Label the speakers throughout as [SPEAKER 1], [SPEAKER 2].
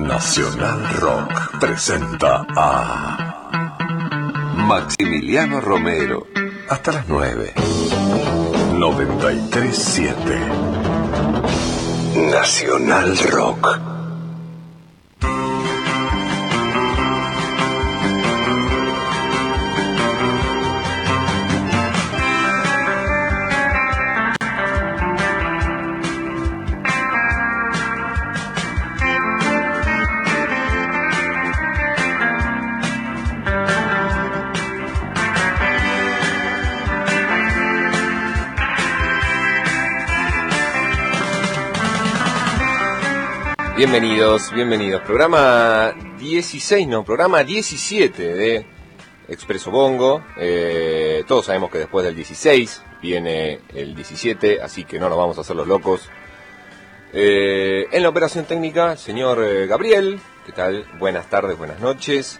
[SPEAKER 1] Nacional Rock presenta a Maximiliano Romero hasta las 9. 937 Nacional Rock.
[SPEAKER 2] Bienvenidos, bienvenidos. Programa 16, no, programa 17 de Expreso Bongo. Eh, todos sabemos que después del 16 viene el 17, así que no nos vamos a hacer los locos. Eh, en la operación técnica, señor eh, Gabriel, ¿qué tal? Buenas tardes, buenas noches.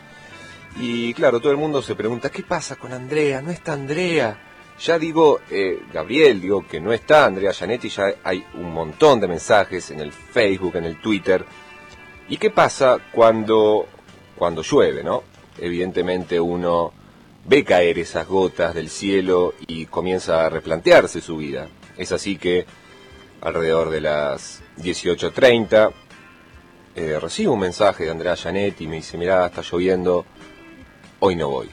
[SPEAKER 2] Y claro, todo el mundo se pregunta, ¿qué pasa con Andrea? ¿No está Andrea? Ya digo, eh, Gabriel, digo que no está Andrea Janetti, ya hay un montón de mensajes en el Facebook, en el Twitter. ¿Y qué pasa cuando, cuando llueve, no? Evidentemente uno ve caer esas gotas del cielo y comienza a replantearse su vida. Es así que alrededor de las 18.30 eh, recibo un mensaje de Andrea Janetti y me dice, mirá, está lloviendo, hoy no voy.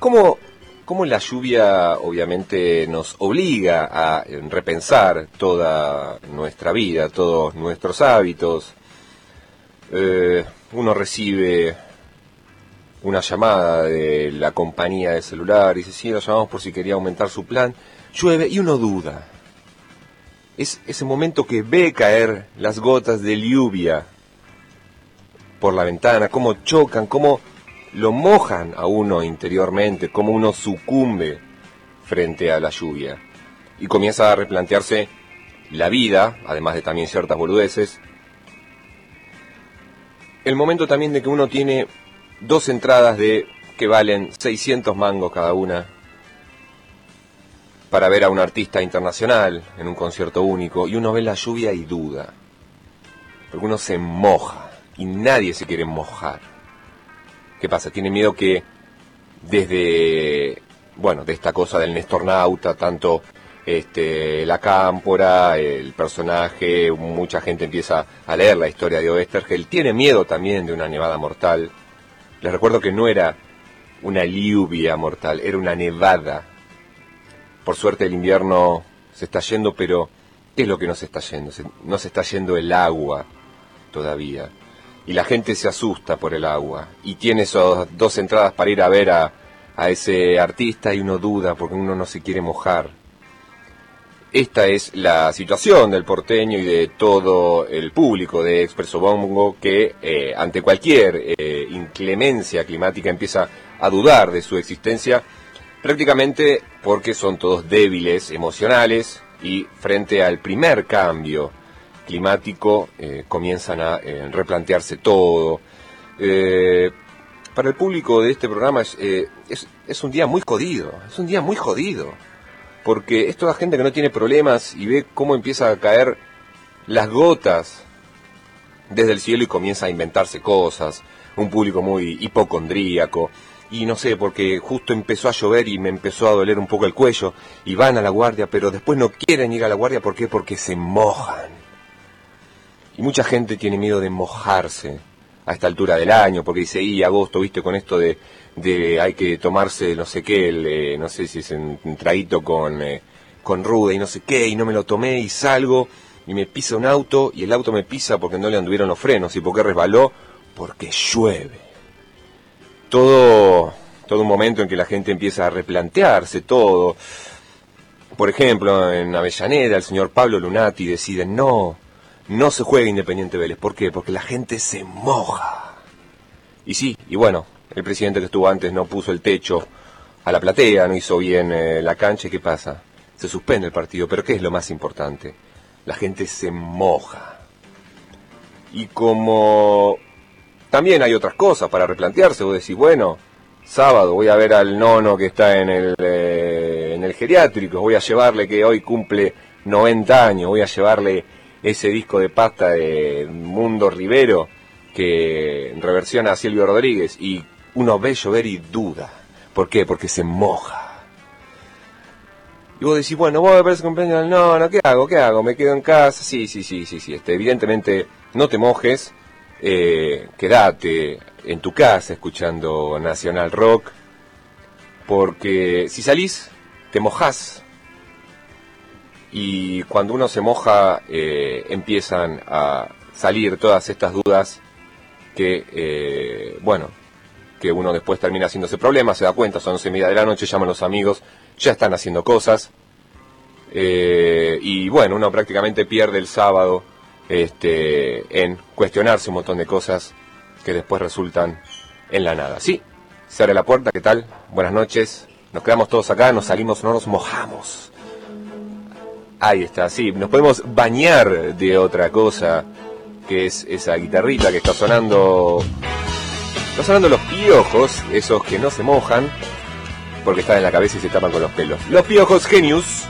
[SPEAKER 2] ¿Cómo cómo la lluvia obviamente nos obliga a repensar toda nuestra vida, todos nuestros hábitos. Eh, uno recibe una llamada de la compañía de celular y dice, sí, lo llamamos por si quería aumentar su plan. Llueve y uno duda. Es ese momento que ve caer las gotas de lluvia por la ventana, cómo chocan, cómo lo mojan a uno interiormente, como uno sucumbe frente a la lluvia. Y comienza a replantearse la vida, además de también ciertas boludeces. El momento también de que uno tiene dos entradas de que valen 600 mangos cada una para ver a un artista internacional en un concierto único y uno ve la lluvia y duda. Porque uno se moja y nadie se quiere mojar. ¿Qué pasa? Tiene miedo que desde, bueno, de esta cosa del Nestornauta, tanto este, la cámpora, el personaje, mucha gente empieza a leer la historia de Oestergel, tiene miedo también de una nevada mortal. Les recuerdo que no era una lluvia mortal, era una nevada. Por suerte el invierno se está yendo, pero ¿qué es lo que no se está yendo? no se está yendo el agua todavía y la gente se asusta por el agua y tiene esas dos entradas para ir a ver a, a ese artista y uno duda porque uno no se quiere mojar. Esta es la situación del porteño y de todo el público de Expreso Bongo que eh, ante cualquier eh, inclemencia climática empieza a dudar de su existencia prácticamente porque son todos débiles emocionales y frente al primer cambio climático eh, comienzan a eh, replantearse todo. Eh, para el público de este programa es, es, es, un día muy jodido, es un día muy jodido, porque es toda gente que no tiene problemas y ve cómo empieza a caer las gotas desde el cielo y comienza a inventarse cosas, un público muy hipocondríaco, y no sé, porque justo empezó a llover y me empezó a doler un poco el cuello, y van a la guardia, pero después no quieren ir a la guardia, ¿por qué? Porque se mojan. Y mucha gente tiene miedo de mojarse a esta altura del año, porque dice, y agosto, viste, con esto de, de hay que tomarse no sé qué, el, eh, no sé si es un, con, eh, con ruda y no sé qué, y no me lo tomé y salgo y me pisa un auto y el auto me pisa porque no le anduvieron los frenos y porque resbaló, porque llueve. Todo, todo un momento en que la gente empieza a replantearse todo. Por ejemplo, en Avellaneda el señor Pablo Lunati decide, no, no se juega Independiente Vélez. ¿Por qué? Porque la gente se moja. Y sí, y bueno, el presidente que estuvo antes no puso el techo a la platea, no hizo bien eh, la cancha. ¿Y qué pasa? Se suspende el partido. Pero ¿qué es lo más importante? La gente se moja. Y como también hay otras cosas para replantearse, vos decís, bueno, sábado voy a ver al nono que está en el, eh, en el geriátrico, voy a llevarle que hoy cumple 90 años, voy a llevarle ese disco de pasta de Mundo Rivero que reversiona a Silvio Rodríguez y uno ve llover y duda. ¿Por qué? Porque se moja. Y vos decís, bueno, vos me parece cumpleaños, no, no, ¿qué hago? ¿Qué hago? ¿Me quedo en casa? Sí, sí, sí, sí, sí. Este, evidentemente, no te mojes, eh, quédate en tu casa escuchando Nacional Rock, porque si salís, te mojás. Y cuando uno se moja, eh, empiezan a salir todas estas dudas que, eh, bueno, que uno después termina haciéndose problemas, se da cuenta, son 11 y media de la noche, llaman los amigos, ya están haciendo cosas. Eh, y bueno, uno prácticamente pierde el sábado este, en cuestionarse un montón de cosas que después resultan en la nada. Sí, se abre la puerta, ¿qué tal? Buenas noches. Nos quedamos todos acá, nos salimos, no nos mojamos. Ahí está, sí, nos podemos bañar de otra cosa, que es esa guitarrita que está sonando. Está sonando los piojos, esos que no se mojan, porque están en la cabeza y se tapan con los pelos. Los piojos genius.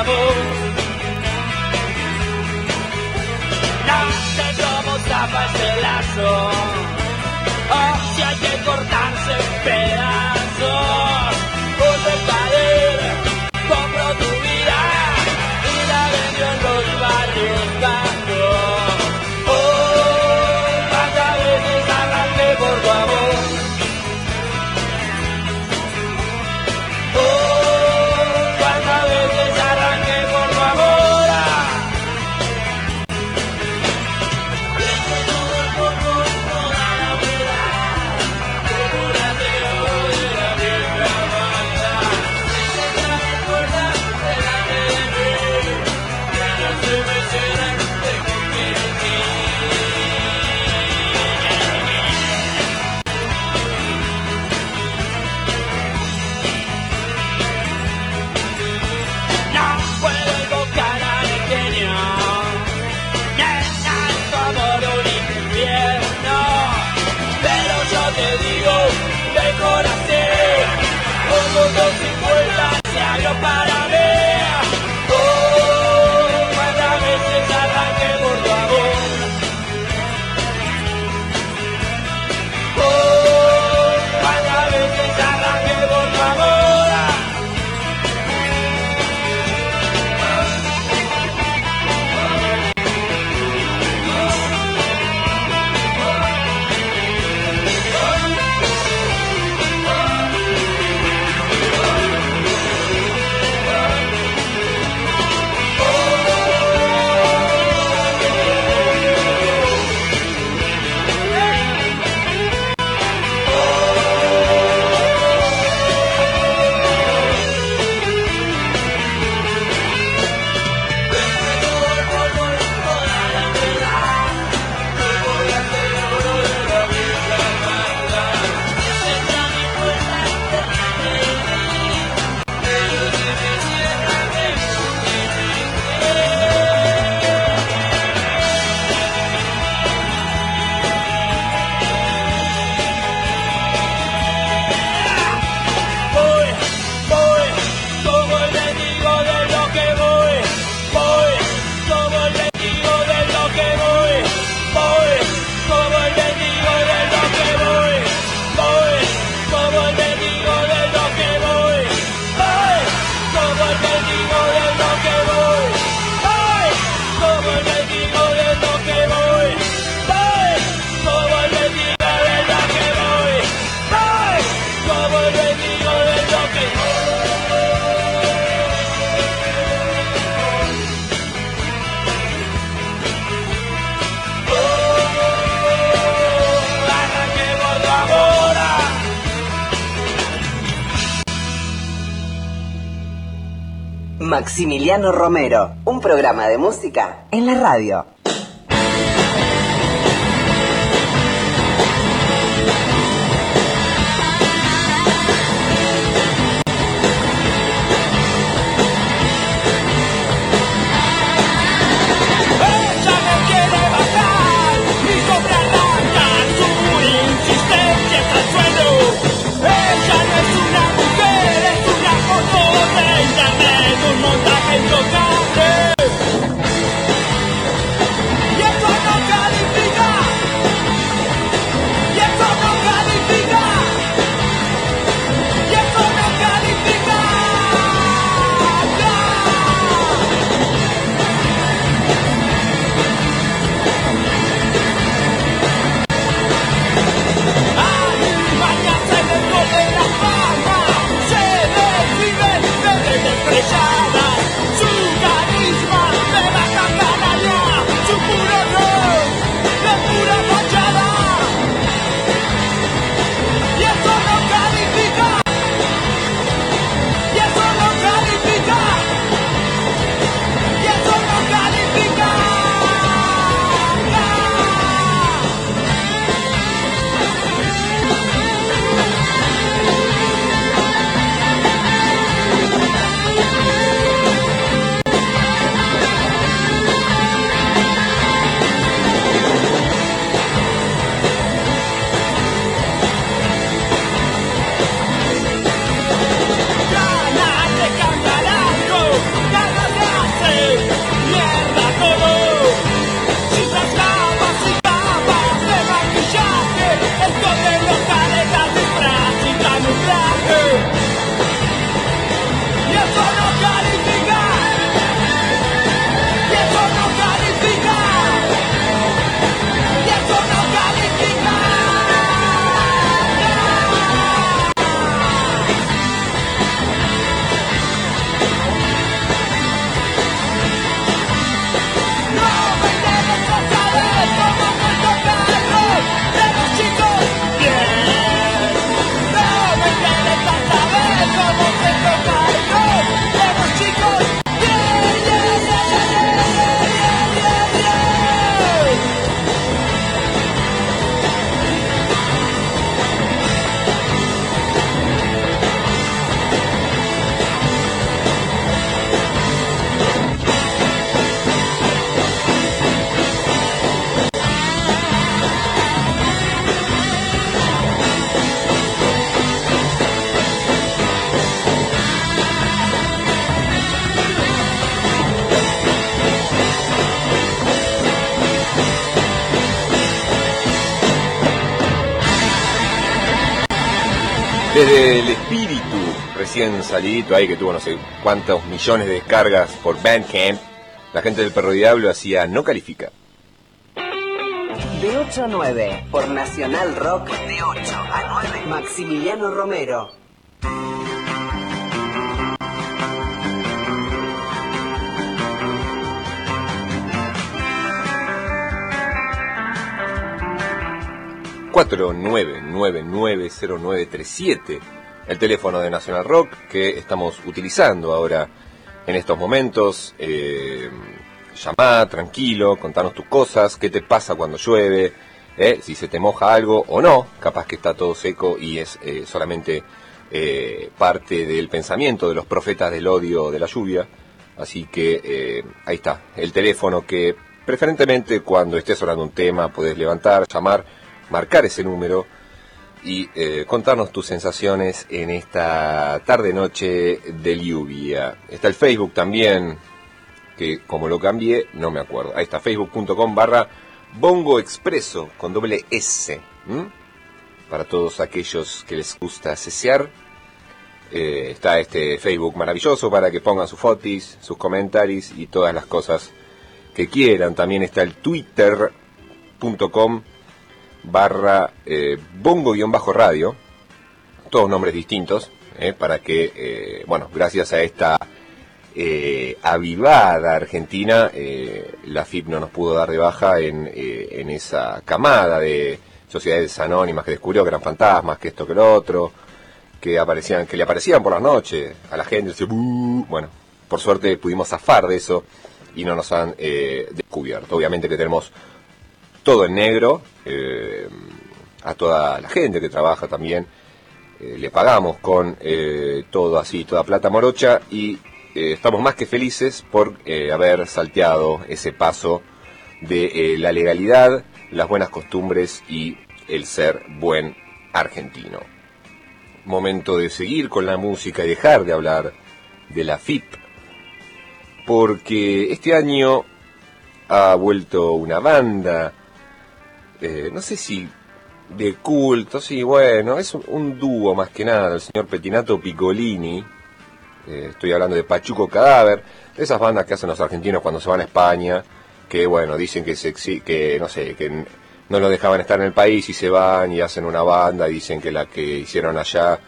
[SPEAKER 3] No sé cómo tapa este lazo. Oh, si hay que cortarse en pedazos.
[SPEAKER 4] Maximiliano Romero, un programa de música en la radio.
[SPEAKER 2] Desde el espíritu recién salidito ahí que tuvo no sé cuántos millones de descargas por Bandcamp, la gente del Perro Diablo hacía no califica.
[SPEAKER 5] De 8 a 9, por Nacional Rock. De 8 a 9, Maximiliano Romero.
[SPEAKER 2] Siete el teléfono de Nacional Rock que estamos utilizando ahora en estos momentos. Eh, llamá, tranquilo, contanos tus cosas, qué te pasa cuando llueve, eh, si se te moja algo o no, capaz que está todo seco y es eh, solamente eh, parte del pensamiento de los profetas del odio de la lluvia. Así que ahí está, el teléfono que preferentemente cuando estés hablando un tema puedes levantar, llamar, marcar ese número y eh, contarnos tus sensaciones en esta tarde-noche de lluvia. Está el Facebook también, que como lo cambié, no me acuerdo. Ahí está, facebook.com barra Bongo Expreso con doble S. Para todos aquellos que les gusta cesear. Eh, está este Facebook maravilloso para que pongan sus fotos, sus comentarios y todas las cosas que quieran. También está el twitter.com barra eh, bongo-radio, todos nombres distintos, eh, para que, eh, bueno, gracias a esta eh, avivada Argentina, la FIP no nos pudo dar de baja en, en esa camada de sociedades anónimas que descubrió que eran fantasmas, que esto que lo otro, que aparecían, que le aparecían por las noches a la gente, bueno, por suerte pudimos zafar de eso y no nos han eh, descubierto. Obviamente que tenemos todo en negro, eh, a toda la gente que trabaja también, eh, le pagamos con eh, todo así, toda plata morocha y estamos más que felices por haber salteado ese paso de la legalidad, las buenas costumbres y el ser buen argentino. Momento de seguir con la música y dejar de hablar de la FIP, porque este año ha vuelto una banda, eh, no sé si de culto, sí, bueno, es un, dúo más que nada, el señor Petinato Piccolini, eh, estoy hablando de Pachuco Cadáver, de esas bandas que hacen los argentinos cuando se van a España, que bueno, dicen que, se, que no sé, que no lo dejaban estar en el país y se van y hacen una banda y dicen que la que hicieron allá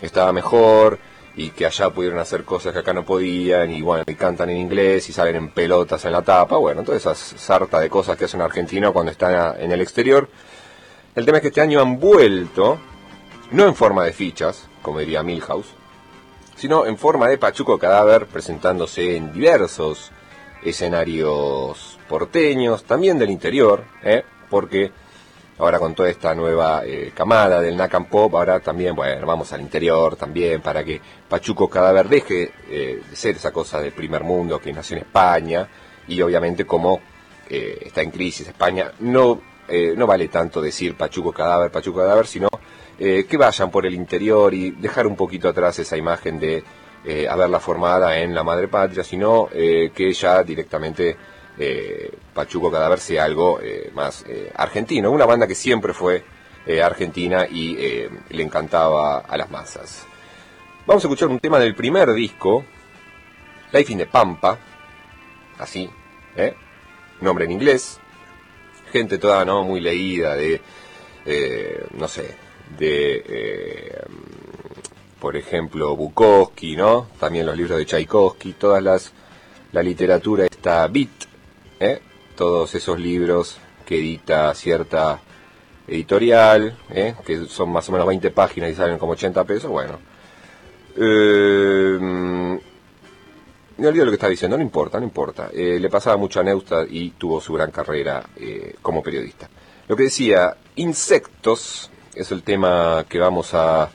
[SPEAKER 2] estaba mejor y que allá pudieron hacer cosas que acá no podían y bueno, y cantan en inglés y salen en pelotas en la tapa, bueno, toda esa sarta de cosas que hace un argentino cuando está en el exterior. El tema es que este año han vuelto, no en forma de fichas, como diría Milhouse, sino en forma de Pachuco Cadáver, presentándose en diversos escenarios porteños, también del interior, ¿eh? porque ahora con toda esta nueva eh, camada del Nakam Pop, ahora también, bueno, vamos al interior también para que Pachuco Cadáver deje eh, de ser esa cosa del primer mundo que nació en España y obviamente como eh, está en crisis España, no, no vale tanto decir Pachuco Cadáver, Pachuco Cadáver, sino que vayan por el interior y dejar un poquito atrás esa imagen de haberla formada en la madre patria, sino que ya directamente Pachuco Cadáver sea algo eh, más eh, argentino, una banda que siempre fue eh, argentina y le encantaba a las masas. Vamos a escuchar un tema del primer disco, Life in the Pampa, así, ¿eh? nombre en inglés, gente toda no muy leída de, no sé, de, por ejemplo, Bukowski, ¿no? También los libros de Tchaikovsky, todas las, la literatura está beat, ¿eh? Todos esos libros que edita cierta editorial, ¿eh? que son más o menos 20 páginas y salen como 80 pesos, bueno. Eh, me olvido lo que estaba diciendo, no importa, no importa. Eh, le pasaba mucho a Neustadt y tuvo su gran carrera eh, como periodista. Lo que decía, insectos es el tema que vamos a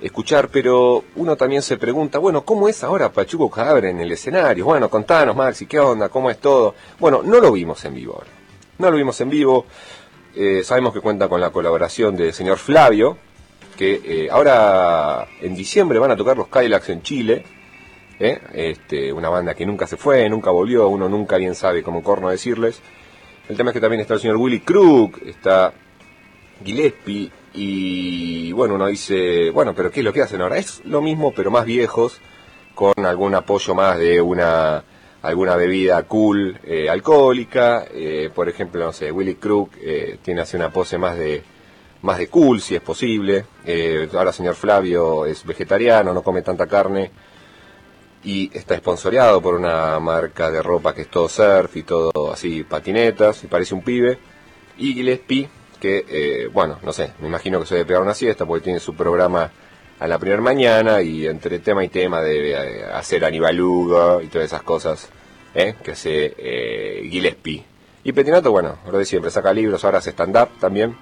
[SPEAKER 2] escuchar, pero uno también se pregunta, bueno, ¿cómo es ahora Pachuco Cadáver en el escenario? Bueno, contanos, Maxi, ¿qué onda? ¿Cómo es todo? Bueno, no lo vimos en vivo ahora. No lo vimos en vivo. Eh, sabemos que cuenta con la colaboración del señor Flavio, que eh, ahora en diciembre van a tocar los Cadillacs en Chile. ¿eh? Este, una banda que nunca se fue, nunca volvió, uno nunca bien sabe cómo corno decirles. El tema es que también está el señor Willy Crook, está Gillespie, Y bueno, uno dice, bueno, pero ¿qué es lo que hacen ahora? Es lo mismo, pero más viejos, con algún apoyo más de una alguna bebida cool eh, alcohólica. eh, por ejemplo, no sé, Willy Crook eh, tiene así una pose más de más de cool, si es posible. Eh, ahora señor Flavio es vegetariano, no come tanta carne y está esponsoreado por una marca de ropa que es todo surf y todo así patinetas y parece un pibe y Gillespie que eh, bueno no sé me imagino que se debe pegar una siesta porque tiene su programa a la primera mañana y entre tema y tema debe eh, hacer Aníbal Hugo y todas esas cosas ¿eh? que hace eh, Gillespie y Petinato bueno lo de siempre saca libros ahora hace stand up también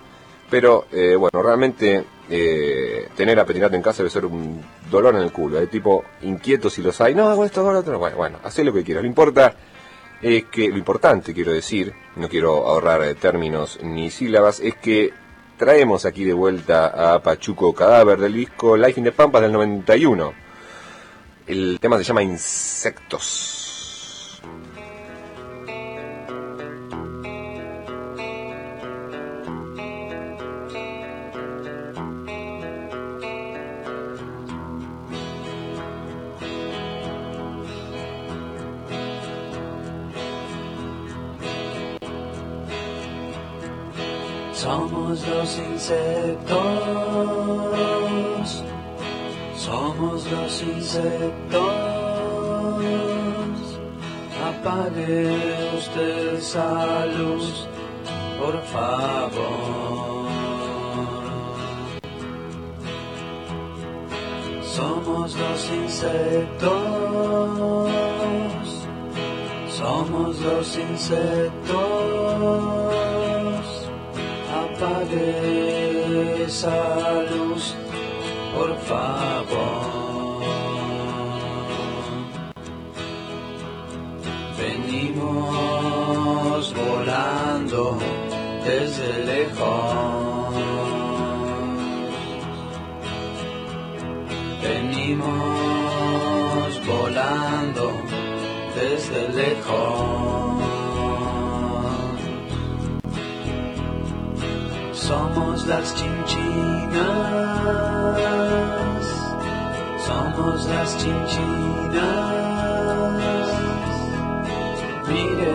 [SPEAKER 2] pero eh, bueno, realmente eh, tener a Petinato en casa debe ser un dolor en el culo. Hay tipo inquietos si los hay. No, hago esto, hago lo otro. Bueno, bueno, haz lo que quieras. Lo importa es que, lo importante quiero decir, no quiero ahorrar eh, términos ni sílabas, es que traemos aquí de vuelta a Pachuco Cadáver del disco Life in the Pampas del 91. El tema se llama Insectos.
[SPEAKER 6] Somos los insectos, somos los insectos. Apague usted esa luz, por favor. Somos los insectos, somos los insectos apague esa luz, por favor. Venimos volando desde lejos. Venimos volando desde lejos. Somos las chinchinas, somos las chinchinas. Mire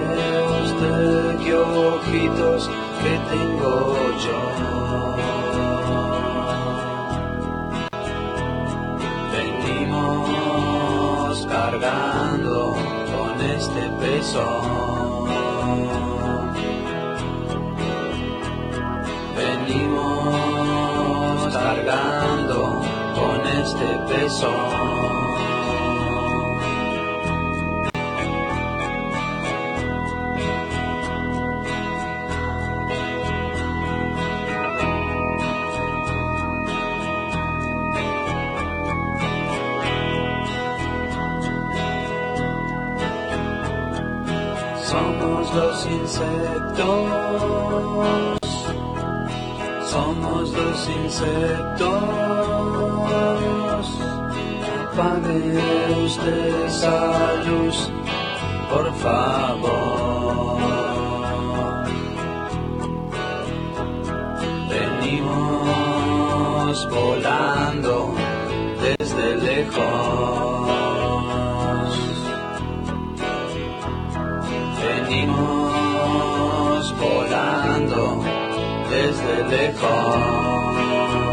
[SPEAKER 6] usted qué ojitos que tengo yo. Venimos cargando con este peso. Este. Somos los insectos somos los insectos. Esa luz, por favor. Venimos volando desde lejos. Venimos volando desde lejos.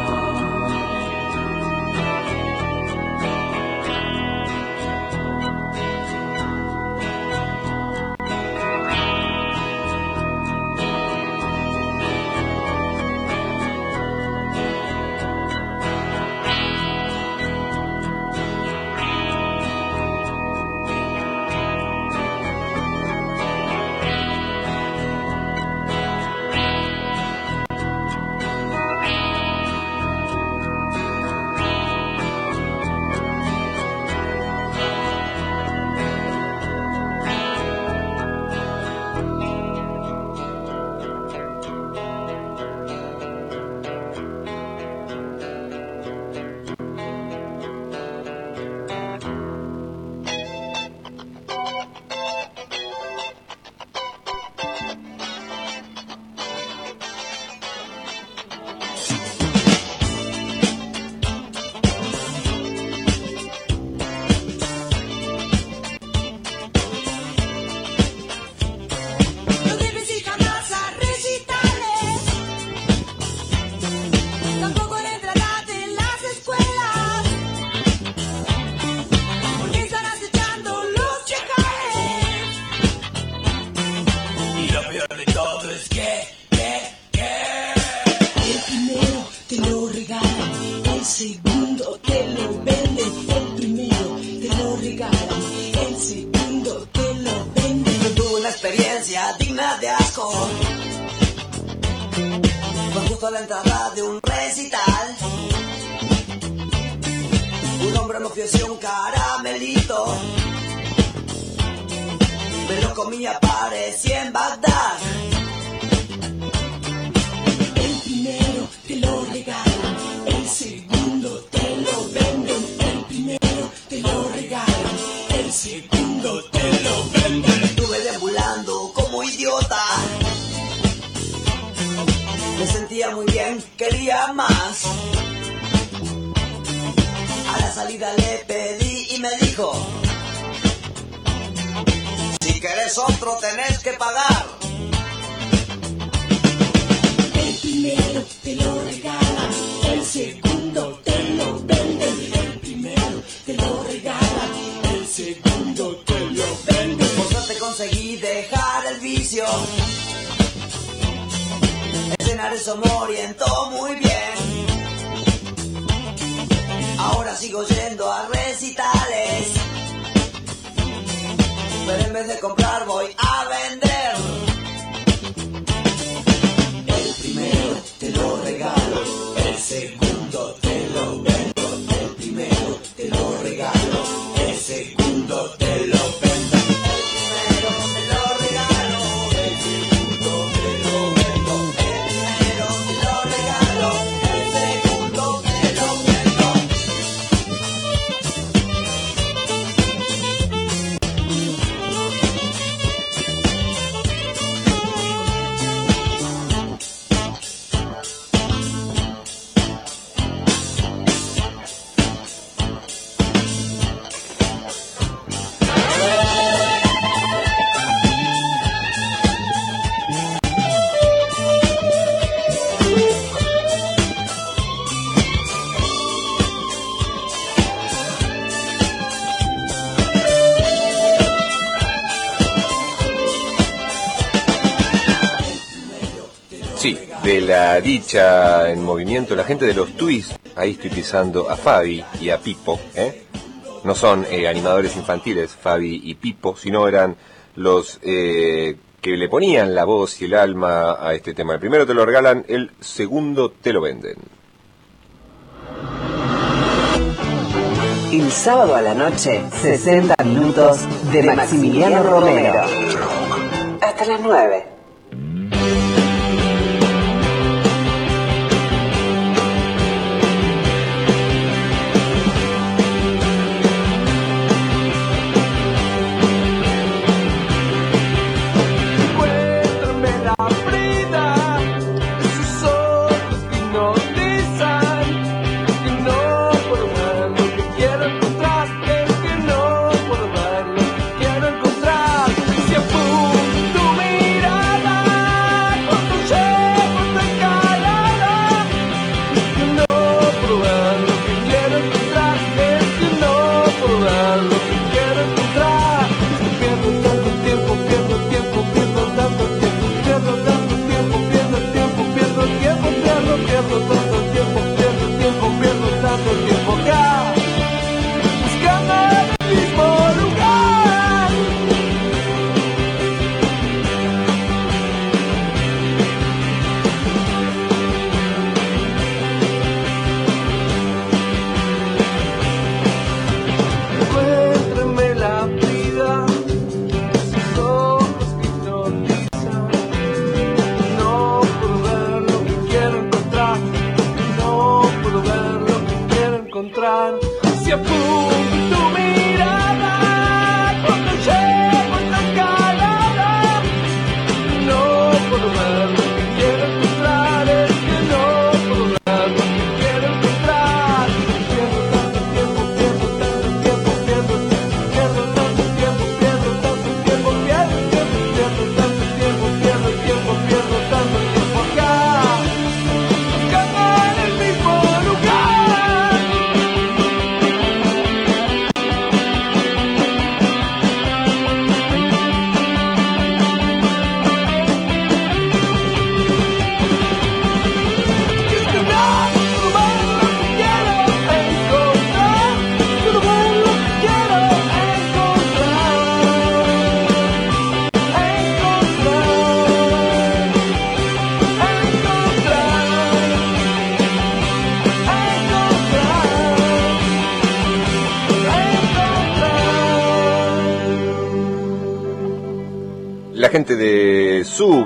[SPEAKER 5] Un hombre me ofreció un caramelito. Me lo comía, parecía en Bagdad.
[SPEAKER 7] El primero te lo regalan, el segundo te lo venden, el primero te lo regalan, el segundo te lo venden.
[SPEAKER 5] Estuve deambulando como idiota. Me sentía muy bien, quería más. La salida le pedí y me dijo, si querés otro tenés que pagar.
[SPEAKER 7] El primero te lo regalan, el segundo te lo venden, el primero te lo regalan, el segundo te lo venden.
[SPEAKER 5] Por suerte conseguí dejar el vicio. Escenar eso me orientó muy bien. Ahora sigo yendo a recitales. Pero en vez de comprar voy a vender.
[SPEAKER 2] Dicha en movimiento, la gente de los twists, ahí estoy pisando a Fabi y a Pipo, ¿eh? No son eh, animadores infantiles, Fabi y Pipo, sino eran los eh, que le ponían la voz y el alma a este tema. El primero te lo regalan, el segundo te lo venden.
[SPEAKER 5] El sábado a la noche, 60 minutos de Maximiliano Romero. Hasta las 9.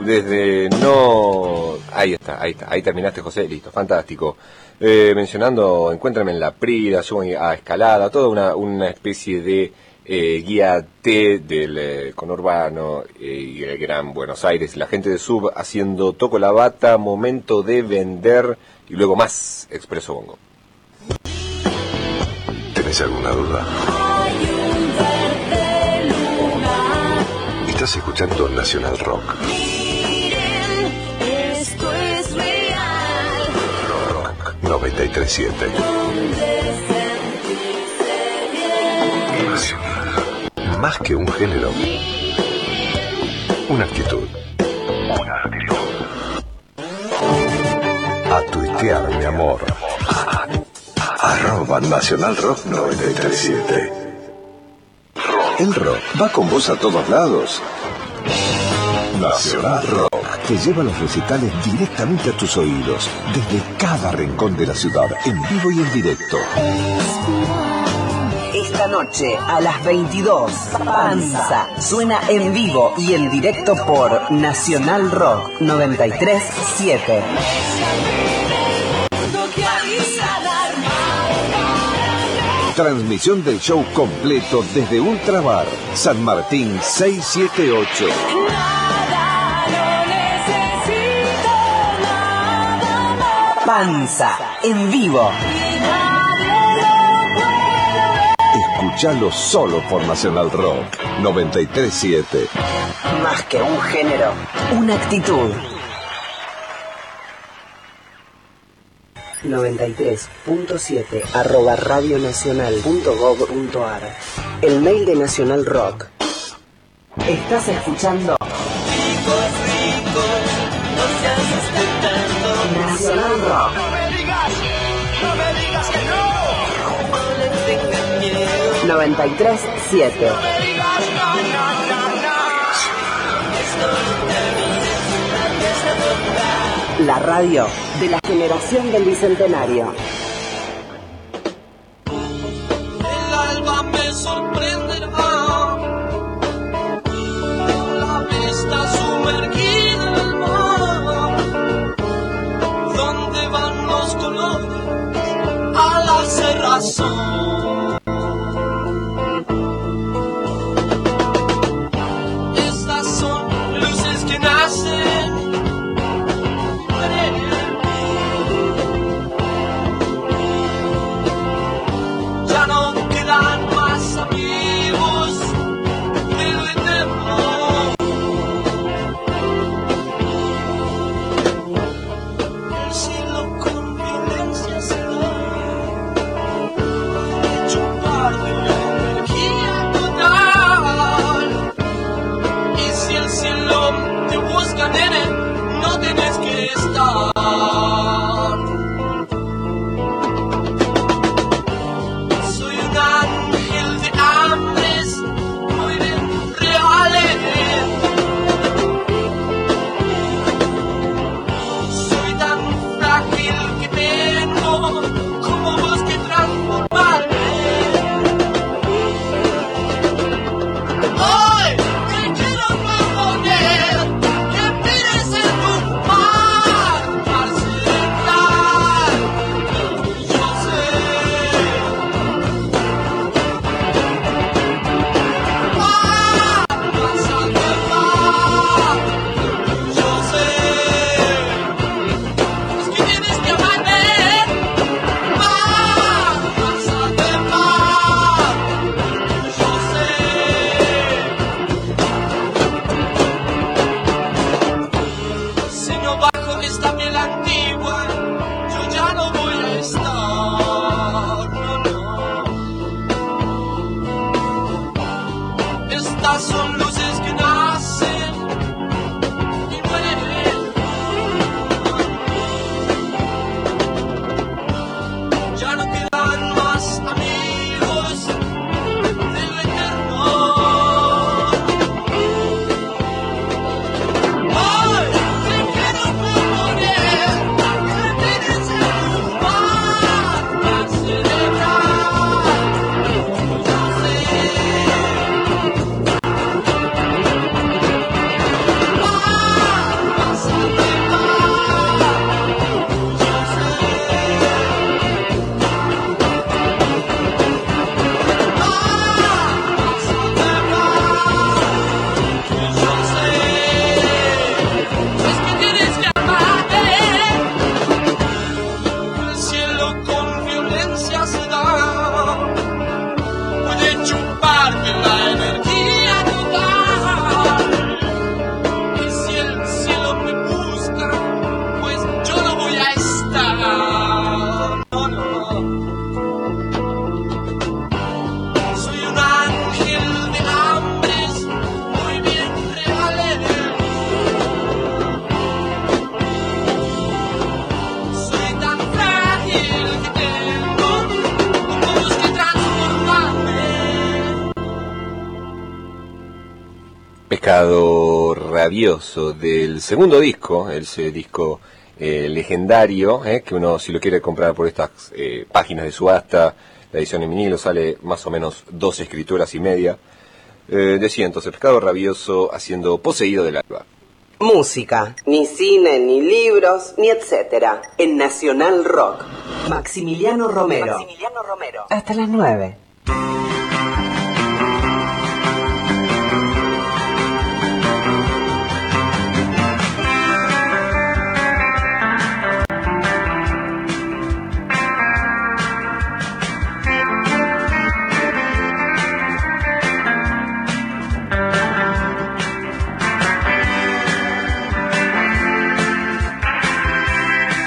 [SPEAKER 2] Desde no... Ahí está, ahí está, ahí terminaste José, listo, fantástico. Eh, mencionando, encuéntrame en la Prida, suben a Escalada, toda una, una especie de eh, guía T del eh, conurbano eh, y el Gran Buenos Aires. La gente de Sub haciendo Toco la Bata, momento de vender y luego más Expreso Bongo.
[SPEAKER 1] ¿Tenés alguna duda? Estás escuchando Nacional Rock. 937. Nacional. Más que un género. Una actitud. Una actitud. A tuitear, mi amor. Arroba Nacional Rock 937. El rock va con vos a todos lados. Nacional Rock te lleva los recitales directamente a tus oídos, desde cada rincón de la ciudad, en vivo y en directo.
[SPEAKER 3] Esta noche a las 22, Panza suena en vivo y en directo por Nacional Rock 937.
[SPEAKER 7] No que avisa alarma.
[SPEAKER 1] Transmisión del show completo desde Ultrabar, San Martín 678.
[SPEAKER 3] Panza en vivo.
[SPEAKER 1] Escuchalo solo por Nacional Rock 937.
[SPEAKER 3] Más que un género, una actitud. 93.7 arroba radionacional.gov.ar El mail de Nacional Rock. ¿Estás escuchando? 93.7
[SPEAKER 6] Me digas no, no, no, no.
[SPEAKER 3] La radio de la generación del Bicentenario.
[SPEAKER 2] Pescado Rabioso del segundo disco, ese disco eh, legendario, eh, que uno si lo quiere comprar por estas eh, páginas de subasta, la edición en vinilo sale más o menos dos escrituras y media. Eh, decía entonces, Pescado Rabioso haciendo Poseído del Alba.
[SPEAKER 3] Música, ni cine, ni libros, ni etcétera. En Nacional Rock. Maximiliano Romero. Maximiliano Romero. Hasta las 9.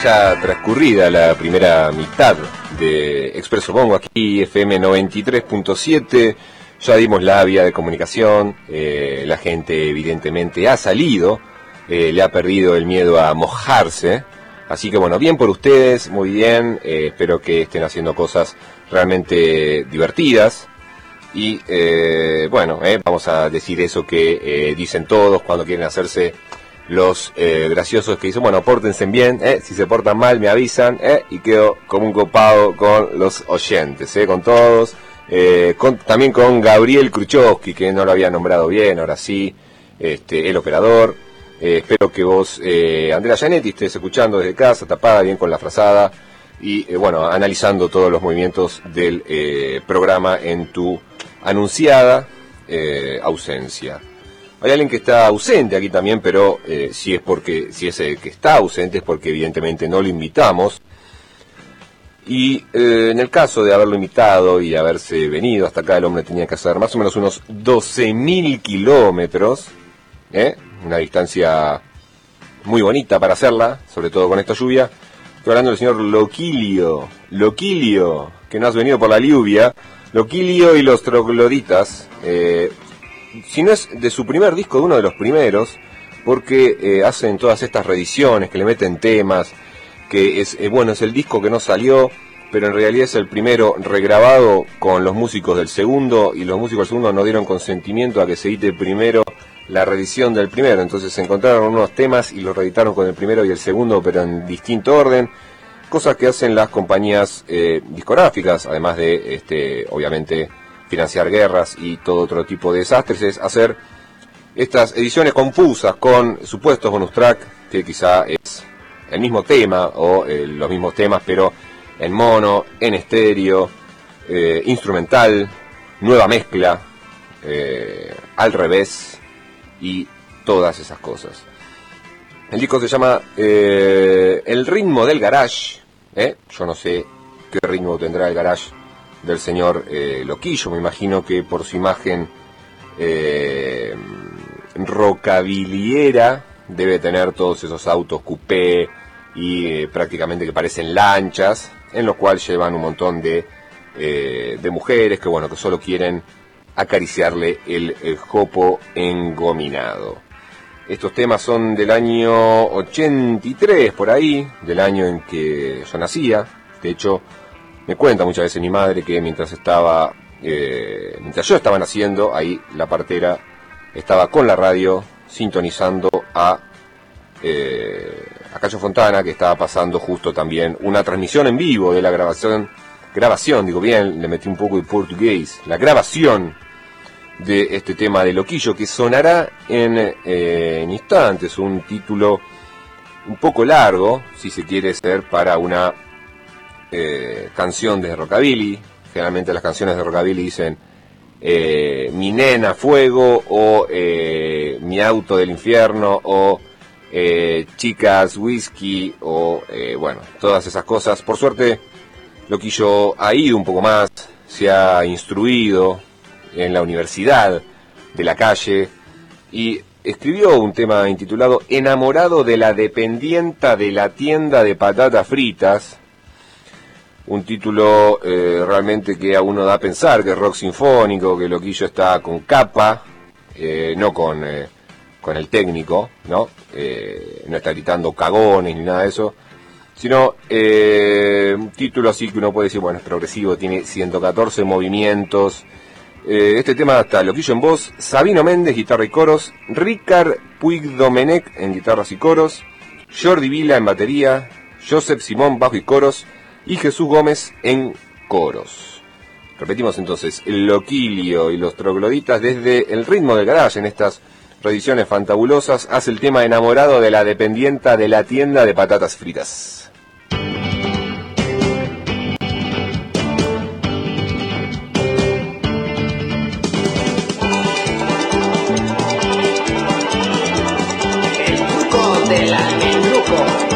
[SPEAKER 2] Ya transcurrida la primera mitad de Expreso Bongo, aquí FM 93.7, ya dimos la vía de comunicación, eh, la gente evidentemente ha salido, eh, le ha perdido el miedo a mojarse, así que bueno, bien por ustedes, muy bien, eh, espero que estén haciendo cosas realmente divertidas. Y bueno, vamos a decir eso que dicen todos cuando quieren hacerse los eh, graciosos que dicen, bueno, pórtense bien, eh, si se portan mal me avisan, eh, y quedo como un copado con los oyentes, eh, con todos, eh, también con Gabriel Kruchowski, que no lo había nombrado bien, ahora sí, este, el operador, Eh, espero que vos, Andrea Gianetti, estés escuchando desde casa, tapada bien con la frazada, y bueno, analizando todos los movimientos del programa en tu anunciada ausencia. Hay alguien que está ausente aquí también, pero eh, si es porque si es que está ausente es porque evidentemente no lo invitamos. Y eh, en el caso de haberlo invitado y haberse venido hasta acá, el hombre tenía que hacer más o menos unos 12.000 kilómetros, ¿eh? una distancia muy bonita para hacerla, sobre todo con esta lluvia. Estoy hablando del señor Loquilio, Loquilio, que no has venido por la lluvia. Loquilio y los trogloditas, si no es de su primer disco, de uno de los primeros, porque eh, hacen todas estas reediciones, que le meten temas, que es, eh, bueno, es el disco que no salió, pero en realidad es el primero regrabado con los músicos del segundo, y los músicos del segundo no dieron consentimiento a que se edite primero la reedición del primero, entonces se encontraron unos temas y los reeditaron con el primero y el segundo, pero en distinto orden, cosas que hacen las compañías eh, discográficas, además de, este, obviamente, financiar guerras y todo otro tipo de desastres, es hacer estas ediciones confusas con supuestos bonus track, que quizá es el mismo tema o eh, los mismos temas, pero en mono, en estéreo, eh, instrumental, nueva mezcla, eh, al revés y todas esas cosas. El disco se llama El ritmo del garage. Yo no sé qué ritmo tendrá el garage del señor eh, Loquillo. Me imagino que por su imagen eh, rocabiliera debe tener todos esos autos coupé y eh, prácticamente que parecen lanchas, en los cuales llevan un montón de, eh, de mujeres que bueno que solo quieren acariciarle el, el jopo engominado. Estos temas son del año 83, por ahí, del año en que yo nacía. De hecho, me cuenta muchas veces mi madre que mientras estaba, eh, mientras yo estaba naciendo, ahí la partera estaba con la radio sintonizando a, eh, a Cacho Fontana, que estaba pasando justo también una transmisión en vivo de la grabación, grabación, digo bien, le metí un poco de portugués, la grabación de este tema de Loquillo, que sonará en, eh, en instantes, un título un poco largo, si se quiere ser, para una eh, canción de rockabilly. Generalmente las canciones de rockabilly dicen eh, mi nena fuego o eh, mi auto del infierno o eh, chicas whisky o bueno, todas esas cosas. Por suerte, Loquillo ha ido un poco más, se ha instruido en la universidad de la calle y escribió un tema intitulado Enamorado de la dependienta de la tienda de patatas fritas un título eh, realmente que a uno da a pensar, que es rock sinfónico, que Loquillo está con capa, eh, no con, eh, con el técnico, ¿no? no está gritando cagones ni nada de eso, sino un título así que uno puede decir, bueno, es progresivo, tiene 114 movimientos. este tema está Loquillo en voz, Sabino Méndez, guitarra y coros, Ricard Puigdomenech en guitarras y coros, Jordi Vila en batería, Joseph Simón bajo y coros, y Jesús Gómez en coros. Repetimos entonces, el Loquilio y los Trogloditas desde el ritmo del garage en estas reediciones fantabulosas hace el tema enamorado de la dependienta de la tienda de patatas fritas.
[SPEAKER 5] El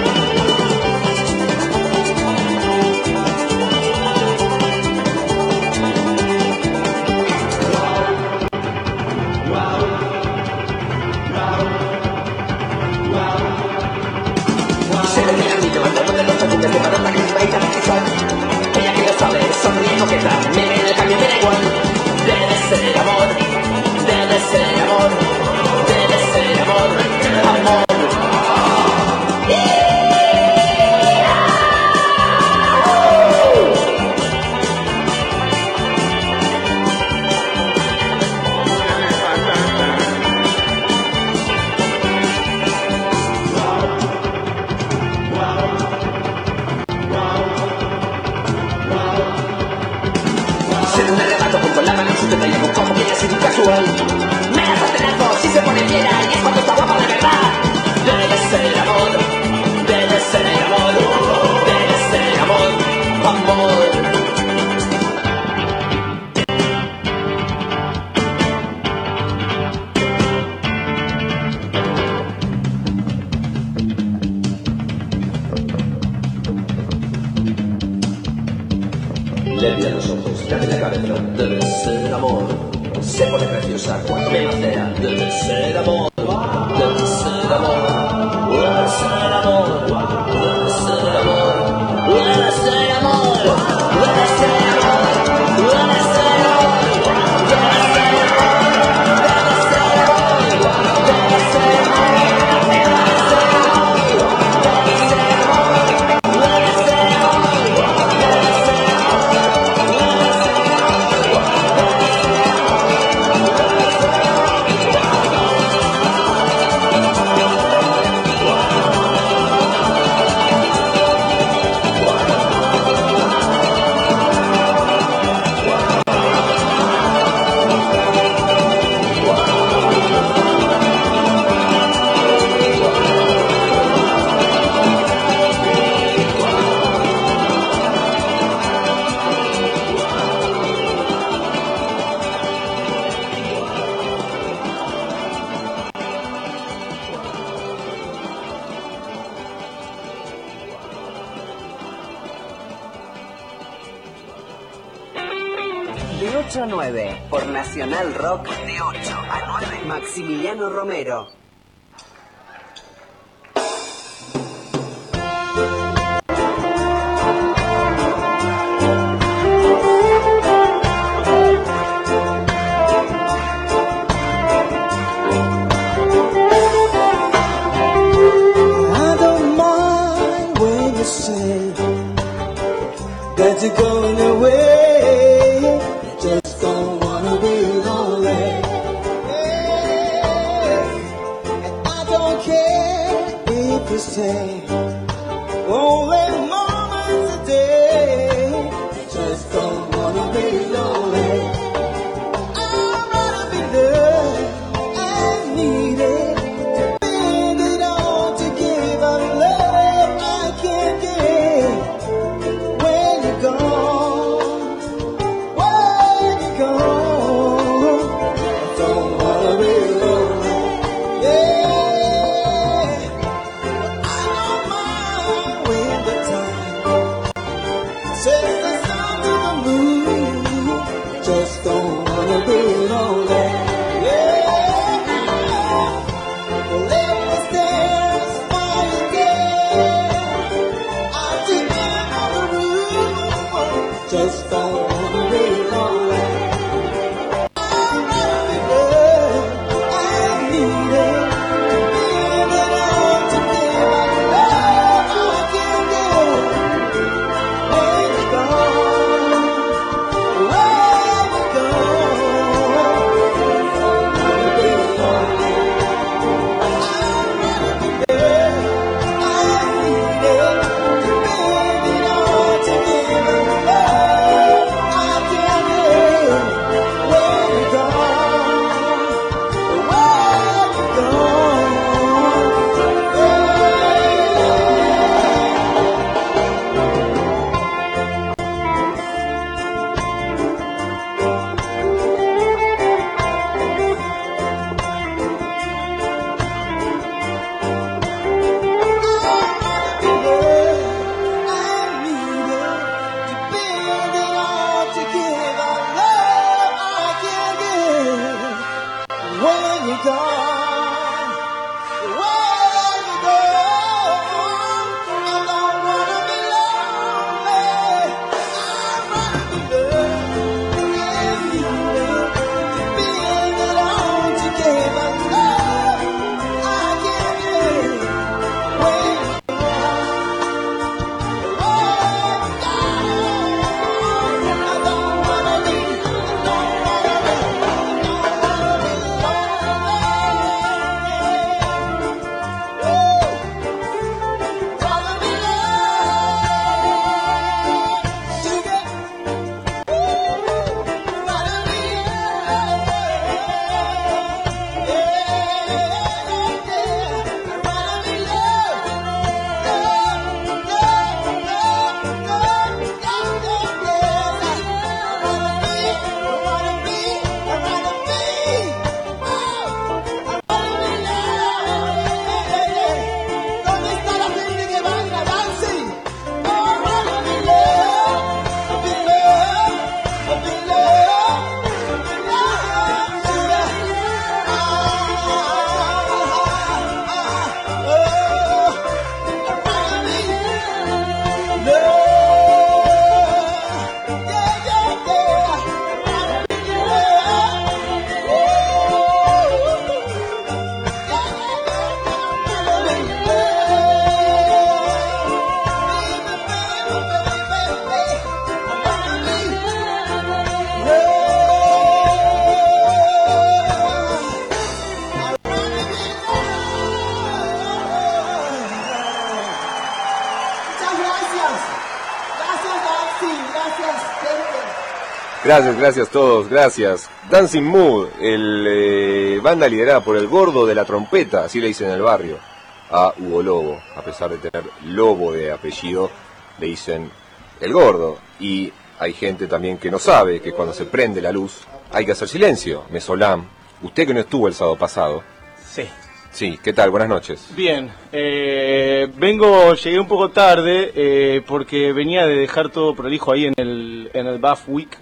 [SPEAKER 2] Gracias, gracias a todos, gracias. Dancing Mood, el eh, banda liderada por el gordo de la trompeta, así le dicen en el barrio, a Hugo Lobo. A pesar de tener Lobo de apellido, le dicen el gordo. Y hay gente también que no sabe que cuando se prende la luz hay que hacer silencio. Mesolam, usted que no estuvo el sábado pasado.
[SPEAKER 8] Sí.
[SPEAKER 2] Sí, ¿qué tal? Buenas noches.
[SPEAKER 8] Bien, eh, vengo, llegué un poco tarde eh, porque venía de dejar todo prolijo ahí en el, en el Buff Week.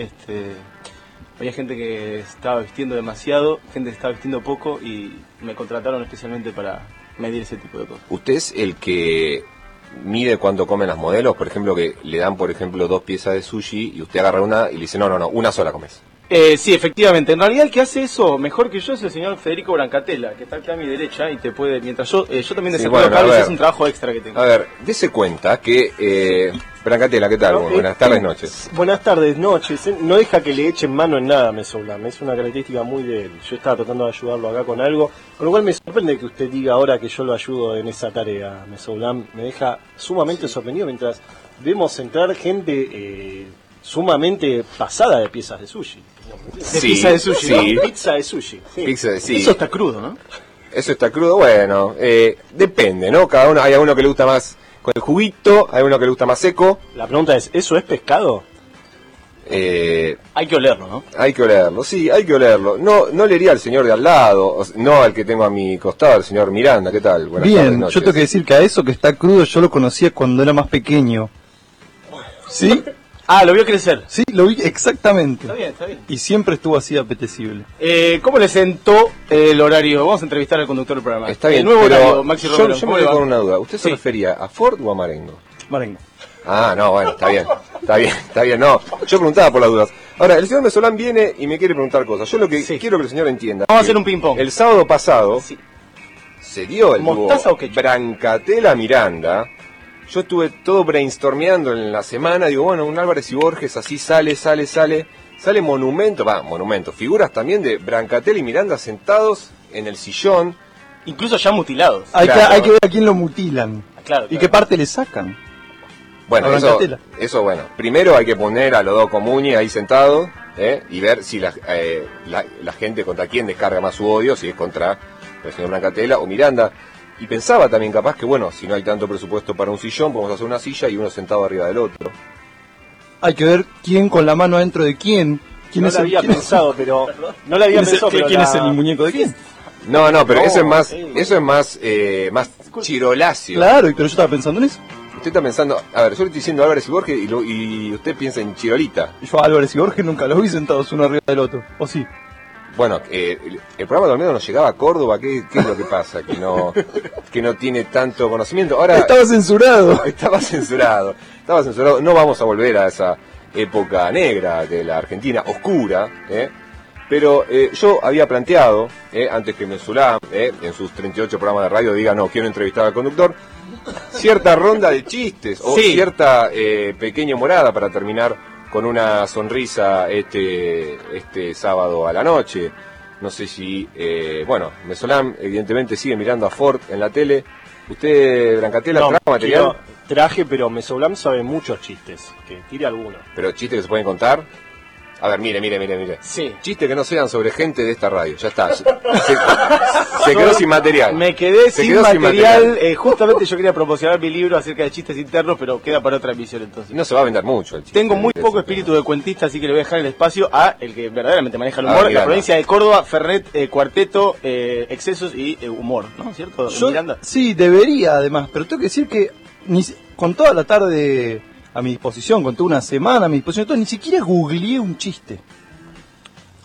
[SPEAKER 8] Este, había gente que estaba vistiendo demasiado, gente que estaba vistiendo poco y me contrataron especialmente para medir ese tipo de cosas.
[SPEAKER 2] ¿Usted es el que mide cuánto comen las modelos? Por ejemplo, que le dan, por ejemplo, dos piezas de sushi y usted agarra una y le dice, no, no, no, una sola comes.
[SPEAKER 8] Eh, sí, efectivamente. En realidad el que hace eso mejor que yo es el señor Federico Brancatela, que está aquí a mi derecha y te puede, mientras yo, eh, yo también
[SPEAKER 2] Sí,
[SPEAKER 8] desacuerdo
[SPEAKER 2] bueno,
[SPEAKER 8] cables,
[SPEAKER 2] ver.
[SPEAKER 8] es un trabajo extra que tengo.
[SPEAKER 2] A ver, dése cuenta que... Eh, Brancatela, ¿qué tal?
[SPEAKER 9] No,
[SPEAKER 2] Buenas
[SPEAKER 9] eh,
[SPEAKER 2] tardes,
[SPEAKER 9] eh,
[SPEAKER 2] noches.
[SPEAKER 9] Buenas tardes, noches. Eh, No deja que le echen mano en nada, Mesolam. Es una característica muy de él. Yo estaba tratando de ayudarlo acá con algo. Con lo cual me sorprende que usted diga ahora que yo lo ayudo en esa tarea, Mesolam. Me deja sumamente sorprendido mientras vemos entrar gente eh, sumamente pasada de piezas de sushi.
[SPEAKER 2] Sí,
[SPEAKER 8] pizza de sushi,
[SPEAKER 2] sí.
[SPEAKER 8] ¿no?
[SPEAKER 9] Pizza de sushi. sí.
[SPEAKER 2] Pizza, sí.
[SPEAKER 8] Eso está crudo, ¿no?
[SPEAKER 2] Eso está crudo, bueno, eh, depende, ¿no? Cada uno, hay a uno que le gusta más con el juguito, hay uno que le gusta más seco.
[SPEAKER 9] La pregunta es, ¿eso es pescado?
[SPEAKER 2] Eh,
[SPEAKER 8] Hay que olerlo, ¿no?
[SPEAKER 2] hay que olerlo, sí, hay que olerlo. No, no le iría al señor de al lado, no al que tengo a mi costado, el señor Miranda, ¿qué tal? Buenas tardes,
[SPEAKER 10] Bien,
[SPEAKER 2] noches.
[SPEAKER 10] yo tengo que decir que a eso que está crudo yo lo conocía cuando era más pequeño. ¿Sí?
[SPEAKER 8] Ah, lo vio crecer.
[SPEAKER 10] Sí, lo vi exactamente.
[SPEAKER 8] Está bien, está bien.
[SPEAKER 10] Y siempre estuvo así apetecible.
[SPEAKER 8] Eh, ¿Cómo le sentó el horario? Vamos a entrevistar al conductor del programa.
[SPEAKER 2] Está bien,
[SPEAKER 8] El nuevo
[SPEAKER 2] pero
[SPEAKER 8] horario, Maxi
[SPEAKER 2] yo,
[SPEAKER 8] Romero.
[SPEAKER 2] yo
[SPEAKER 8] ¿cómo
[SPEAKER 2] me
[SPEAKER 8] va?
[SPEAKER 2] con una duda. ¿Usted se refería a Ford o a Marengo?
[SPEAKER 10] Marengo.
[SPEAKER 2] Ah, no, bueno, está bien, está bien, está bien, no. Yo preguntaba por las dudas. Ahora, el señor Mesolán viene y me quiere preguntar cosas. Yo lo que
[SPEAKER 8] Sí.
[SPEAKER 2] quiero que el señor entienda.
[SPEAKER 8] Vamos a hacer un ping-pong.
[SPEAKER 2] El sábado pasado
[SPEAKER 8] Sí.
[SPEAKER 2] se dio el
[SPEAKER 8] ¿Mostaza
[SPEAKER 2] dúo? Brancatela Miranda. Yo estuve todo brainstormeando en la semana. Digo, bueno, un Álvarez y Borges así sale, sale, sale. Sale monumento, va, monumento. Figuras también de Brancatela y Miranda sentados en el sillón.
[SPEAKER 8] Incluso ya mutilados.
[SPEAKER 10] Hay,
[SPEAKER 2] Claro.
[SPEAKER 10] que, hay que ver a quién lo mutilan.
[SPEAKER 8] Claro,
[SPEAKER 10] ¿Y qué parte le sacan?
[SPEAKER 2] Bueno, eso, eso bueno. Primero hay que poner a los dos comunes ahí sentados ¿eh? y ver si la, eh, la, la gente contra quién descarga más su odio, si es contra el señor Brancatela o Miranda. Y pensaba también capaz que, bueno, si no hay tanto presupuesto para un sillón, podemos hacer una silla y uno sentado arriba del otro.
[SPEAKER 10] Hay que ver quién con la mano adentro de quién. ¿Quién
[SPEAKER 9] no
[SPEAKER 10] es
[SPEAKER 9] lo
[SPEAKER 10] el,
[SPEAKER 9] había
[SPEAKER 10] quién es-
[SPEAKER 9] pensado, pero... No lo había
[SPEAKER 10] quién es el-
[SPEAKER 9] pensado, pero
[SPEAKER 10] quién
[SPEAKER 9] la-
[SPEAKER 10] es el muñeco de quién?
[SPEAKER 2] No, no, pero
[SPEAKER 9] No,
[SPEAKER 2] eso es más,
[SPEAKER 9] sí.
[SPEAKER 2] eso es más, eh, más chiroláceo.
[SPEAKER 10] Claro, pero yo estaba pensando en eso.
[SPEAKER 2] Usted está pensando, a ver, yo le estoy diciendo Álvarez y Borges y, lo- y usted piensa en Chirolita.
[SPEAKER 10] Y yo a Álvarez y Borges nunca los vi sentados uno arriba del otro. ¿O sí?
[SPEAKER 2] Bueno, eh, el, programa de Olmedo no llegaba a Córdoba, ¿qué, qué es lo que pasa? Que no, que no tiene tanto conocimiento. Ahora
[SPEAKER 10] Estaba censurado.
[SPEAKER 2] estaba censurado, estaba censurado. No vamos a volver a esa época negra de la Argentina, oscura, ¿eh? Pero eh, yo había planteado, eh, antes que Mesulá, eh, en sus 38 programas de radio, diga, no, quiero entrevistar al conductor, cierta ronda de chistes o
[SPEAKER 8] Sí.
[SPEAKER 2] cierta eh, pequeña morada para terminar con una sonrisa este, este sábado a la noche. No sé si, eh, bueno, Mesolam evidentemente sigue mirando a Ford en la tele. ¿Usted, Brancatela,
[SPEAKER 9] No,
[SPEAKER 2] trajo material?
[SPEAKER 9] quiero- traje, pero Mesoblam sabe muchos chistes. Que tire alguno.
[SPEAKER 2] Pero chistes que se pueden contar. A ver, mire, mire, mire, mire.
[SPEAKER 8] Sí.
[SPEAKER 2] Chistes que no sean sobre gente de esta radio. Ya está. Se, se- se quedó sin material.
[SPEAKER 8] Me quedé
[SPEAKER 2] Se
[SPEAKER 8] sin
[SPEAKER 2] quedó sin
[SPEAKER 8] material. eh, justamente yo quería promocionar mi libro acerca de chistes internos, pero queda para otra emisión entonces.
[SPEAKER 2] No se va a vender mucho el chiste.
[SPEAKER 8] Tengo muy
[SPEAKER 2] Ese
[SPEAKER 8] poco espíritu de cuentista, así que le voy a dejar el espacio a el que verdaderamente maneja el
[SPEAKER 2] Ah,
[SPEAKER 8] humor, la provincia de Córdoba, Fernet, eh, Cuarteto, eh, Excesos y eh, Humor, ¿no? ¿Cierto?
[SPEAKER 10] Yo-
[SPEAKER 8] Miranda.
[SPEAKER 10] sí, debería además, pero tengo que decir que ni con toda la tarde a mi disposición, con toda una semana a mi disposición, todo, ni siquiera googleé un chiste.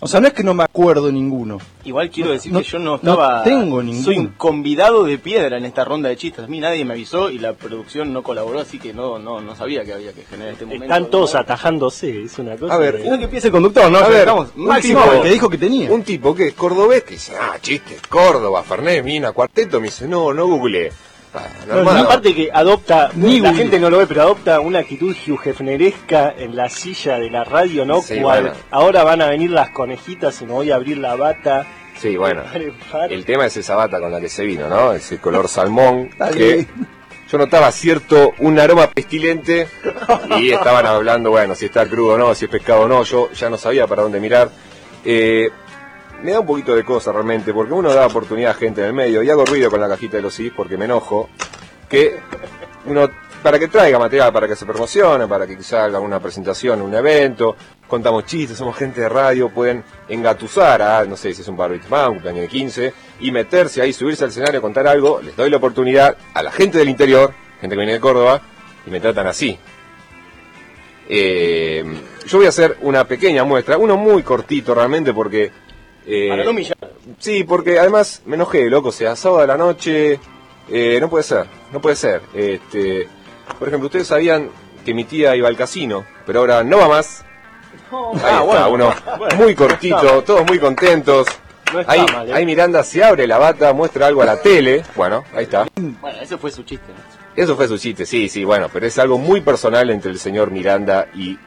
[SPEAKER 10] O sea, no es que no me acuerdo ninguno.
[SPEAKER 8] Igual quiero decir
[SPEAKER 10] no-
[SPEAKER 8] que yo no
[SPEAKER 10] no
[SPEAKER 8] estaba.
[SPEAKER 10] tengo ninguno.
[SPEAKER 8] Soy un convidado de piedra en esta ronda de chistes. A mí nadie me avisó y la producción no colaboró, así que no, no, no sabía que había que generar este momento.
[SPEAKER 9] Están todos
[SPEAKER 8] ¿no?
[SPEAKER 9] atajándose, es una cosa.
[SPEAKER 2] A ver,
[SPEAKER 9] que-
[SPEAKER 8] Sino que empiece el conductor, ¿no?
[SPEAKER 2] A ver,
[SPEAKER 8] estamos.
[SPEAKER 2] un
[SPEAKER 8] Máximo.
[SPEAKER 2] tipo-
[SPEAKER 10] el que dijo que tenía.
[SPEAKER 2] Un tipo que es cordobés que dice, ah, chiste, Córdoba, Fernet, Mina, Cuarteto, me dice, no, no googleé. No,
[SPEAKER 9] aparte que adopta, la gente no lo ve, pero adopta una actitud Hefneresca en la silla de la radio, ¿no?
[SPEAKER 2] Sí,
[SPEAKER 9] Cual,
[SPEAKER 2] bueno.
[SPEAKER 9] ahora van a venir las conejitas y me voy a abrir la bata.
[SPEAKER 2] Sí, bueno.
[SPEAKER 9] Pare, pare.
[SPEAKER 2] El tema es esa bata con la que se vino, ¿no? Ese color salmón que yo notaba cierto, un aroma pestilente y estaban hablando, bueno, si está crudo o no, si es pescado o no, yo ya no sabía para dónde mirar. Eh, me da un poquito de cosa realmente, porque uno da oportunidad a gente en el medio y hago ruido con la cajita de los CDs porque me enojo, que uno, para que traiga material, para que se promocione, para que quizá haga una presentación, un evento, contamos chistes, somos gente de radio, pueden engatusar a, no sé si es un barrio un cumpleaños de 15, y meterse ahí, subirse al escenario, contar algo, les doy la oportunidad a la gente del interior, gente que viene de Córdoba, y me tratan así. Eh, yo voy a hacer una pequeña muestra, uno muy cortito realmente porque... eh,
[SPEAKER 8] Para no humillar.
[SPEAKER 2] Sí, porque además me enojé, loco, o sea, sábado de la noche, eh, no puede ser, no puede ser. Este, por ejemplo, ustedes sabían que mi tía iba al casino, pero ahora no va más. Ahí
[SPEAKER 8] Ah,
[SPEAKER 2] está,
[SPEAKER 8] bueno.
[SPEAKER 2] uno
[SPEAKER 8] Bueno,
[SPEAKER 2] muy cortito, todos muy contentos.
[SPEAKER 8] No
[SPEAKER 2] ahí,
[SPEAKER 8] mal, ¿eh?
[SPEAKER 2] ahí Miranda se abre la bata, muestra algo a la tele. Bueno, ahí está.
[SPEAKER 8] Bueno, ese fue su chiste.
[SPEAKER 2] Eso fue su chiste, sí, sí, bueno, pero es algo muy personal entre el señor Miranda y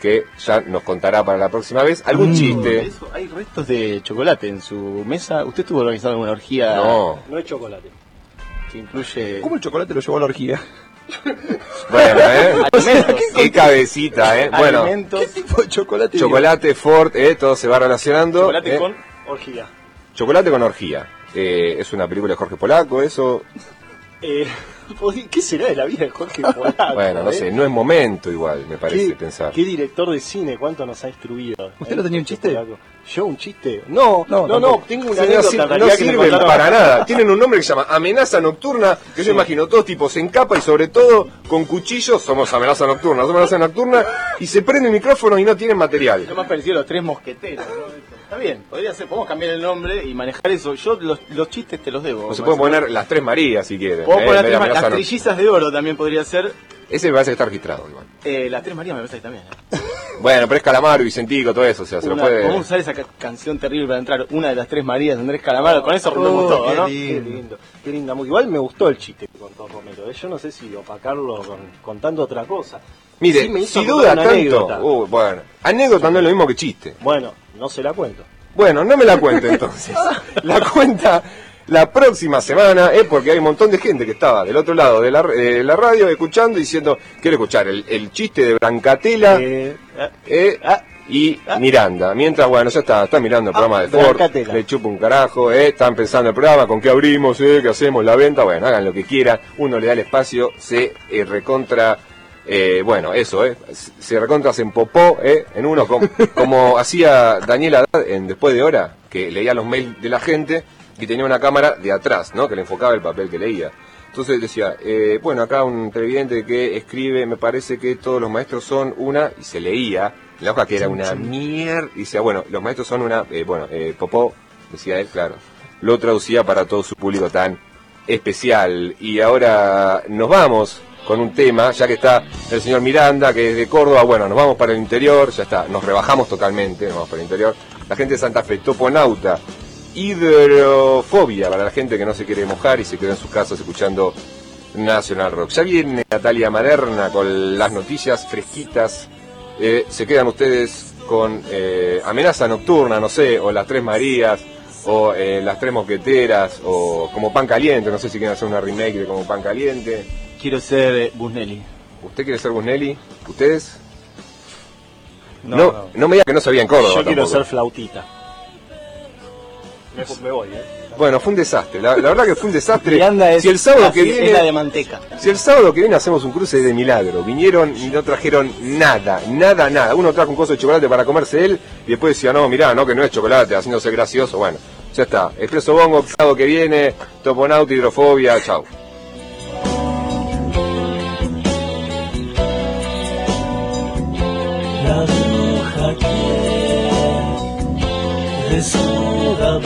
[SPEAKER 2] Que ya nos contará para la próxima vez algún chiste.
[SPEAKER 8] Eso, hay restos de chocolate en su mesa. ¿Usted estuvo organizando alguna orgía?
[SPEAKER 2] No.
[SPEAKER 9] No es chocolate.
[SPEAKER 8] Que incluye.
[SPEAKER 10] ¿Cómo el chocolate lo llevó a la orgía?
[SPEAKER 2] Bueno, ¿eh?
[SPEAKER 8] Alimentos.
[SPEAKER 2] Qué cabecita, ¿eh? Bueno,
[SPEAKER 8] Alimentos.
[SPEAKER 10] ¿Qué tipo de chocolate?
[SPEAKER 2] chocolate, Ford, ¿eh? Todo se va relacionando.
[SPEAKER 8] Chocolate
[SPEAKER 2] ¿eh?
[SPEAKER 8] con.
[SPEAKER 9] Orgía.
[SPEAKER 2] Chocolate con orgía. Eh, es una película de Jorge Polaco, eso.
[SPEAKER 9] Eh, ¿Qué será de la vida de Jorge Polaco?
[SPEAKER 2] Bueno, no
[SPEAKER 9] eh?
[SPEAKER 2] sé, no es momento igual, me parece
[SPEAKER 9] ¿Qué,
[SPEAKER 2] pensar.
[SPEAKER 9] qué director de cine, cuánto nos ha instruido.
[SPEAKER 10] ¿Usted
[SPEAKER 9] eh,
[SPEAKER 10] no tenía un chiste?
[SPEAKER 9] Polaco. ¿Yo un chiste? No,
[SPEAKER 10] No,
[SPEAKER 9] no, no, tengo una
[SPEAKER 2] Sí, no,
[SPEAKER 9] anécdota
[SPEAKER 2] sir- no
[SPEAKER 9] me
[SPEAKER 2] sirven para nada. Tienen un nombre que se llama amenaza nocturna, que yo imagino todos tipos en capa y sobre todo con cuchillos. Somos amenaza nocturna, somos amenaza nocturna y se prende el micrófono y no tienen material.
[SPEAKER 8] Lo más parecido a los tres mosqueteros. ¿no? Está bien, podría ser. Podemos cambiar el nombre y manejar eso. Yo los, los chistes te los debo.
[SPEAKER 2] O se pueden poner las tres Marías si quieren. Eh,
[SPEAKER 8] poner las, tres- las trillizas de oro también podría ser.
[SPEAKER 2] Ese me parece que está registrado igual.
[SPEAKER 8] Eh, las tres Marías me parece que también. ¿eh?
[SPEAKER 2] Bueno, pero es Calamaro, Vicentico, todo eso, o sea, se lo puede...
[SPEAKER 8] Podemos usar esa ca- canción terrible para entrar. Una de las tres Marías de Andrés Calamaro. Con eso rompemos
[SPEAKER 9] Oh,
[SPEAKER 8] todo,
[SPEAKER 9] qué
[SPEAKER 8] ¿no?
[SPEAKER 9] lindo. Qué lindo, qué linda. Igual me gustó el chiste que contó Romero. ¿eh? Yo no sé si opacarlo con, contando otra cosa.
[SPEAKER 2] Mire,
[SPEAKER 9] Sí me hizo
[SPEAKER 2] si
[SPEAKER 9] acordar
[SPEAKER 2] duda tanto...
[SPEAKER 9] anécdota.
[SPEAKER 2] Uh, bueno, anécdota no es lo mismo que chiste.
[SPEAKER 9] Bueno, no se la cuento.
[SPEAKER 2] Bueno, no me la cuente entonces. La cuenta la próxima semana, es porque hay un montón de gente que estaba del otro lado de la, de la radio escuchando y diciendo, quiero escuchar el, el chiste de Brancatela
[SPEAKER 9] Eh, ah,
[SPEAKER 2] eh,
[SPEAKER 9] ah,
[SPEAKER 2] y Miranda. Mientras, bueno, ya está, está mirando el programa de Ford,
[SPEAKER 9] Brancatela.
[SPEAKER 2] le chupa un carajo, eh, están pensando el programa, con qué abrimos, eh, qué hacemos, la venta, bueno, hagan lo que quieran, uno le da el espacio, se eh, recontra... eh, bueno, eso, eh, se recontra se empopó eh, en uno, como, como hacía Daniel Haddad en Después de Hora, que leía los mails de la gente y tenía una cámara de atrás, ¿no? Que le enfocaba el papel que leía. Entonces decía, eh, bueno, acá un televidente que escribe, me parece que todos los maestros son una, y se leía en la hoja que era una mierda, y decía, bueno, los maestros son una, eh, bueno, eh, popó, decía él, claro. Lo traducía para todo su público tan especial. Y ahora nos vamos con un tema, ya que está el señor Miranda, que es de Córdoba, bueno, nos vamos para el interior, ya está, nos rebajamos totalmente, nos vamos para el interior. La gente de Santa Fe, Toponauta, hidrofobia para la gente que no se quiere mojar y se queda en sus casas escuchando National Rock. Ya viene Natalia Maderna con las noticias fresquitas. Eh, se quedan ustedes con eh, Amenaza Nocturna, no sé, o Las Tres Marías, o eh, Las Tres Mosqueteras, o Como Pan Caliente, no sé si quieren hacer una remake de Como Pan Caliente.
[SPEAKER 8] Quiero ser eh, Busnelli.
[SPEAKER 2] ¿Usted quiere ser Busnelli? ¿Ustedes?
[SPEAKER 10] No,
[SPEAKER 2] No,
[SPEAKER 10] no.
[SPEAKER 2] no, me diga que no sabía en Córdoba.
[SPEAKER 9] yo quiero
[SPEAKER 2] tampoco.
[SPEAKER 9] ser flautita. Me, me voy, ¿eh?
[SPEAKER 2] Bueno, fue un desastre. La, la verdad que fue un desastre.
[SPEAKER 8] Miranda es,
[SPEAKER 2] si el sábado
[SPEAKER 8] la-
[SPEAKER 2] que viene
[SPEAKER 8] es la de manteca.
[SPEAKER 2] Si el sábado que viene hacemos un cruce de milagro, vinieron y no trajeron nada, nada, nada. Uno trajo un coso de chocolate para comerse él y después decía, no, mirá, no, que no es chocolate, haciéndose gracioso. Bueno, ya está. Expreso Bongo, sábado que viene, Toponauta, Hidrofobia, chau.
[SPEAKER 6] La bruja que de